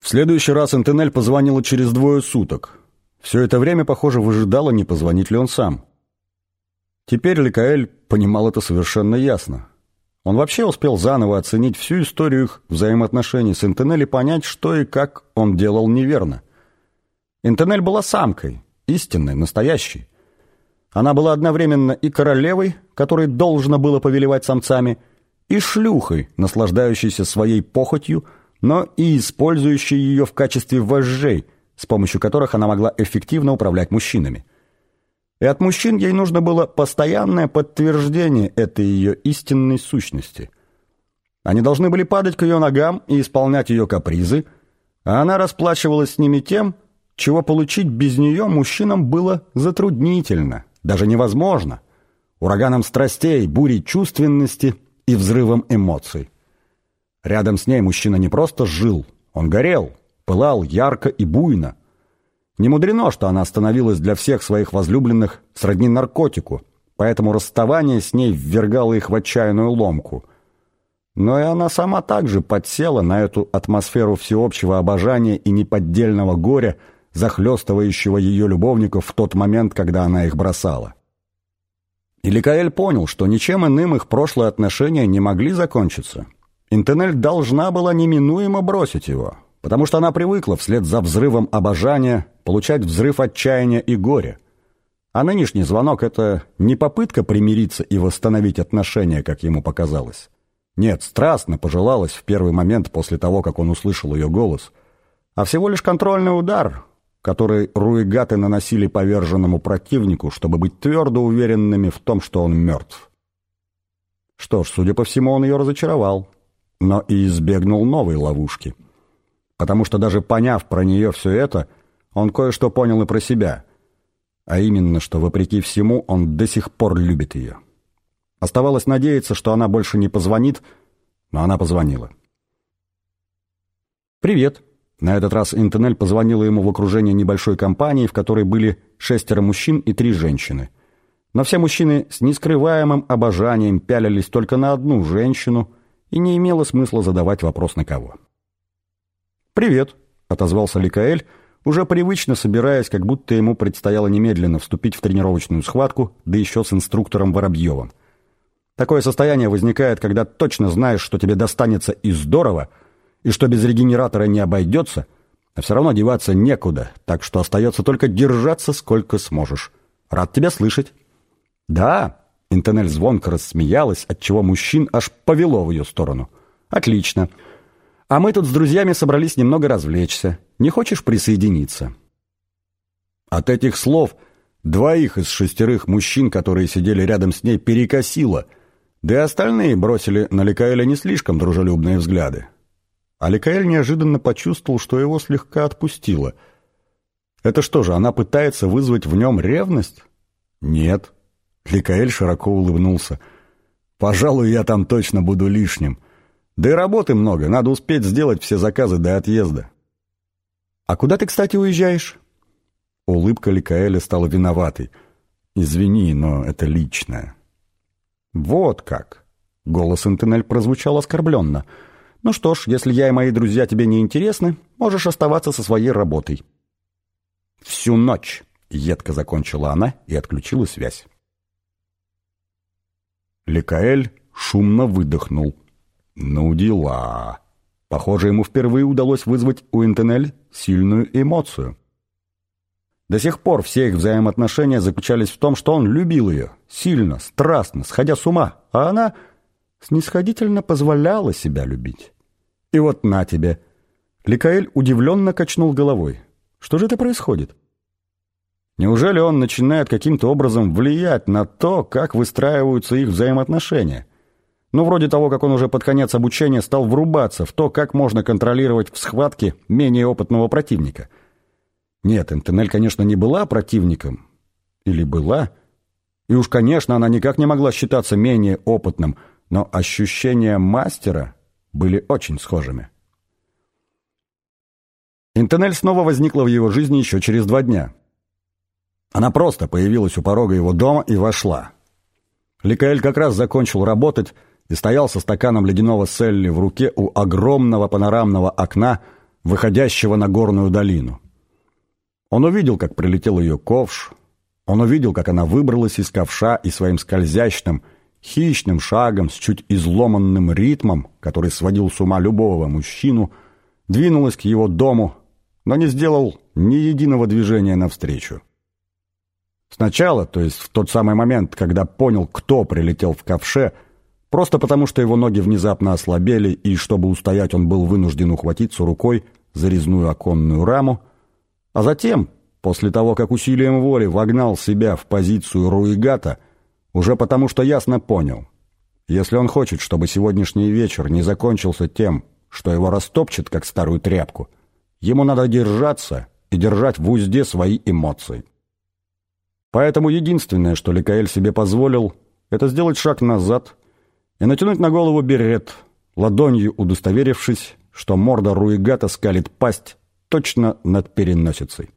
В следующий раз Интенель позвонила через двое суток. Все это время, похоже, выжидала, не позвонит ли он сам. Теперь Ликаэль понимал это совершенно ясно. Он вообще успел заново оценить всю историю их взаимоотношений с Интенель и понять, что и как он делал неверно. Интенель была самкой, истинной, настоящей. Она была одновременно и королевой, которой должно было повелевать самцами, и шлюхой, наслаждающейся своей похотью, но и использующей ее в качестве вожжей, с помощью которых она могла эффективно управлять мужчинами. И от мужчин ей нужно было постоянное подтверждение этой ее истинной сущности. Они должны были падать к ее ногам и исполнять ее капризы, а она расплачивалась с ними тем, чего получить без нее мужчинам было затруднительно, даже невозможно, ураганом страстей, бурей чувственности и взрывом эмоций. Рядом с ней мужчина не просто жил, он горел, пылал ярко и буйно. Не мудрено, что она становилась для всех своих возлюбленных сродни наркотику, поэтому расставание с ней ввергало их в отчаянную ломку. Но и она сама также подсела на эту атмосферу всеобщего обожания и неподдельного горя, захлестывающего ее любовников в тот момент, когда она их бросала. И Ликаэль понял, что ничем иным их прошлые отношения не могли закончиться. Интенель должна была неминуемо бросить его, потому что она привыкла вслед за взрывом обожания получать взрыв отчаяния и горя. А нынешний звонок — это не попытка примириться и восстановить отношения, как ему показалось. Нет, страстно пожелалось в первый момент после того, как он услышал ее голос, а всего лишь контрольный удар, который руигаты наносили поверженному противнику, чтобы быть твердо уверенными в том, что он мертв. Что ж, судя по всему, он ее разочаровал, но и избегнул новой ловушки. Потому что даже поняв про нее все это, он кое-что понял и про себя. А именно, что, вопреки всему, он до сих пор любит ее. Оставалось надеяться, что она больше не позвонит, но она позвонила. «Привет», на этот раз Интенель позвонила ему в окружение небольшой компании, в которой были шестеро мужчин и три женщины. Но все мужчины с нескрываемым обожанием пялились только на одну женщину, и не имело смысла задавать вопрос на кого. «Привет», — отозвался Ликаэль, уже привычно собираясь, как будто ему предстояло немедленно вступить в тренировочную схватку, да еще с инструктором Воробьевым. Такое состояние возникает, когда точно знаешь, что тебе достанется и здорово, и что без регенератора не обойдется, а все равно деваться некуда, так что остается только держаться сколько сможешь. Рад тебя слышать. Да, Интонель звонко рассмеялась, отчего мужчин аж повело в ее сторону. Отлично. А мы тут с друзьями собрались немного развлечься. Не хочешь присоединиться? От этих слов двоих из шестерых мужчин, которые сидели рядом с ней, перекосило, да и остальные бросили на Ликаэля не слишком дружелюбные взгляды. Аликаэль неожиданно почувствовал, что его слегка отпустило. Это что же, она пытается вызвать в нем ревность? Нет. Ликаэль широко улыбнулся. Пожалуй, я там точно буду лишним. Да и работы много, надо успеть сделать все заказы до отъезда. А куда ты, кстати, уезжаешь? Улыбка Ликаэля стала виноватой. Извини, но это личное. Вот как. Голос Интенель прозвучал оскорбленно. — ну что ж, если я и мои друзья тебе не интересны, можешь оставаться со своей работой. Всю ночь, едко закончила она и отключила связь. Ликаэль шумно выдохнул. Ну дела. Похоже, ему впервые удалось вызвать у Интенель сильную эмоцию. До сих пор все их взаимоотношения заключались в том, что он любил ее, сильно, страстно, сходя с ума, а она снисходительно позволяла себя любить. И вот на тебе. Ликаэль удивленно качнул головой. Что же это происходит? Неужели он начинает каким-то образом влиять на то, как выстраиваются их взаимоотношения? Ну, вроде того, как он уже под конец обучения стал врубаться в то, как можно контролировать в схватке менее опытного противника. Нет, Энтенель, конечно, не была противником. Или была? И уж, конечно, она никак не могла считаться менее опытным – но ощущения мастера были очень схожими. Интенель снова возникла в его жизни еще через два дня. Она просто появилась у порога его дома и вошла. Ликаэль как раз закончил работать и стоял со стаканом ледяного селли в руке у огромного панорамного окна, выходящего на горную долину. Он увидел, как прилетел ее ковш, он увидел, как она выбралась из ковша и своим скользящным, хищным шагом с чуть изломанным ритмом, который сводил с ума любого мужчину, двинулась к его дому, но не сделал ни единого движения навстречу. Сначала, то есть в тот самый момент, когда понял, кто прилетел в ковше, просто потому что его ноги внезапно ослабели, и чтобы устоять, он был вынужден ухватиться рукой за резную оконную раму, а затем, после того, как усилием воли вогнал себя в позицию руигата, уже потому что ясно понял, если он хочет, чтобы сегодняшний вечер не закончился тем, что его растопчет, как старую тряпку, ему надо держаться и держать в узде свои эмоции. Поэтому единственное, что Ликаэль себе позволил, это сделать шаг назад и натянуть на голову берет, ладонью удостоверившись, что морда Руигата скалит пасть точно над переносицей.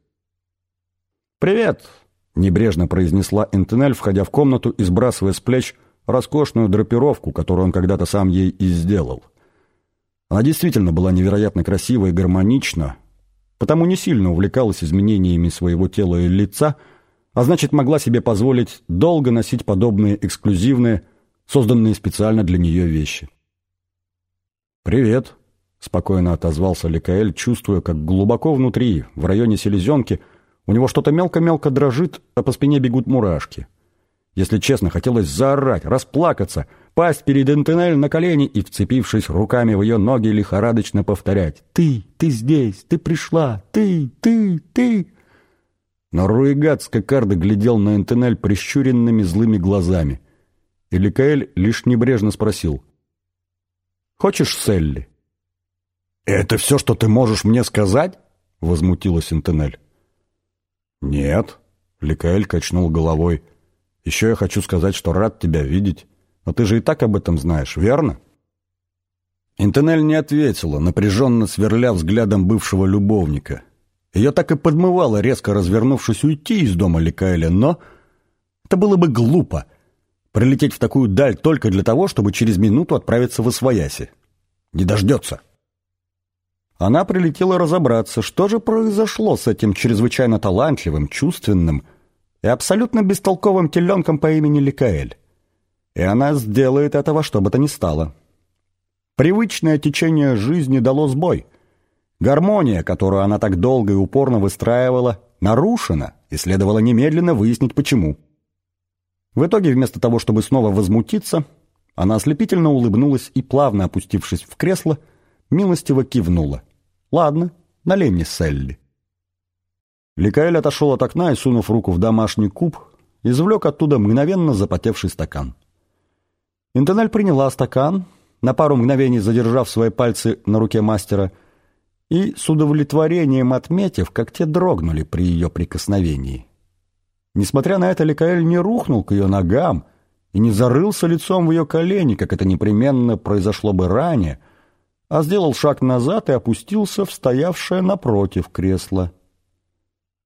«Привет!» — небрежно произнесла Энтенель, входя в комнату и сбрасывая с плеч роскошную драпировку, которую он когда-то сам ей и сделал. Она действительно была невероятно красива и гармонична, потому не сильно увлекалась изменениями своего тела и лица — а значит, могла себе позволить долго носить подобные эксклюзивные, созданные специально для нее вещи. «Привет», — спокойно отозвался Ликаэль, чувствуя, как глубоко внутри, в районе селезенки, у него что-то мелко-мелко дрожит, а по спине бегут мурашки. Если честно, хотелось заорать, расплакаться, пасть перед Энтенель на колени и, вцепившись руками в ее ноги, лихорадочно повторять «Ты, ты здесь, ты пришла, ты, ты, ты!» Но Руигат с Кокардо глядел на Энтенель прищуренными злыми глазами. И Ликаэль лишь небрежно спросил. «Хочешь Селли?» «Это все, что ты можешь мне сказать?» — возмутилась Энтенель. «Нет», — Ликаэль качнул головой. «Еще я хочу сказать, что рад тебя видеть. Но ты же и так об этом знаешь, верно?» Интенель не ответила, напряженно сверля взглядом бывшего любовника — ее так и подмывало, резко развернувшись, уйти из дома Ликаэля, но это было бы глупо. Прилететь в такую даль только для того, чтобы через минуту отправиться в Освояси. Не дождется. Она прилетела разобраться, что же произошло с этим чрезвычайно талантливым, чувственным и абсолютно бестолковым теленком по имени Ликаэль. И она сделает этого, что бы то ни стало. Привычное течение жизни дало сбой — Гармония, которую она так долго и упорно выстраивала, нарушена, и следовало немедленно выяснить, почему. В итоге, вместо того, чтобы снова возмутиться, она ослепительно улыбнулась и, плавно опустившись в кресло, милостиво кивнула. «Ладно, налей мне Селли». Ликаэль отошел от окна и, сунув руку в домашний куб, извлек оттуда мгновенно запотевший стакан. Интонель приняла стакан, на пару мгновений задержав свои пальцы на руке мастера, и с удовлетворением отметив, как те дрогнули при ее прикосновении. Несмотря на это, Ликаэль не рухнул к ее ногам и не зарылся лицом в ее колени, как это непременно произошло бы ранее, а сделал шаг назад и опустился в стоявшее напротив кресло.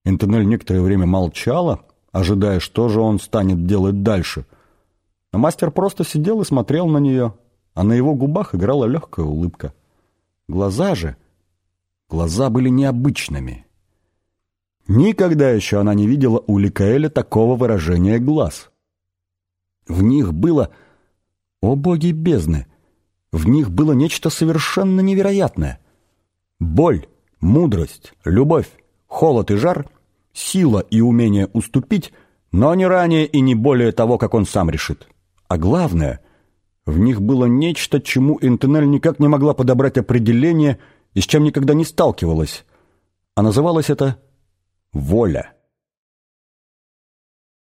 Интонель некоторое время молчала, ожидая, что же он станет делать дальше. Но мастер просто сидел и смотрел на нее, а на его губах играла легкая улыбка. Глаза же — Глаза были необычными. Никогда еще она не видела у Ликаэля такого выражения глаз. В них было... О боги бездны! В них было нечто совершенно невероятное. Боль, мудрость, любовь, холод и жар, сила и умение уступить, но не ранее и не более того, как он сам решит. А главное, в них было нечто, чему Интенель никак не могла подобрать определение – и с чем никогда не сталкивалась, а называлось это «воля».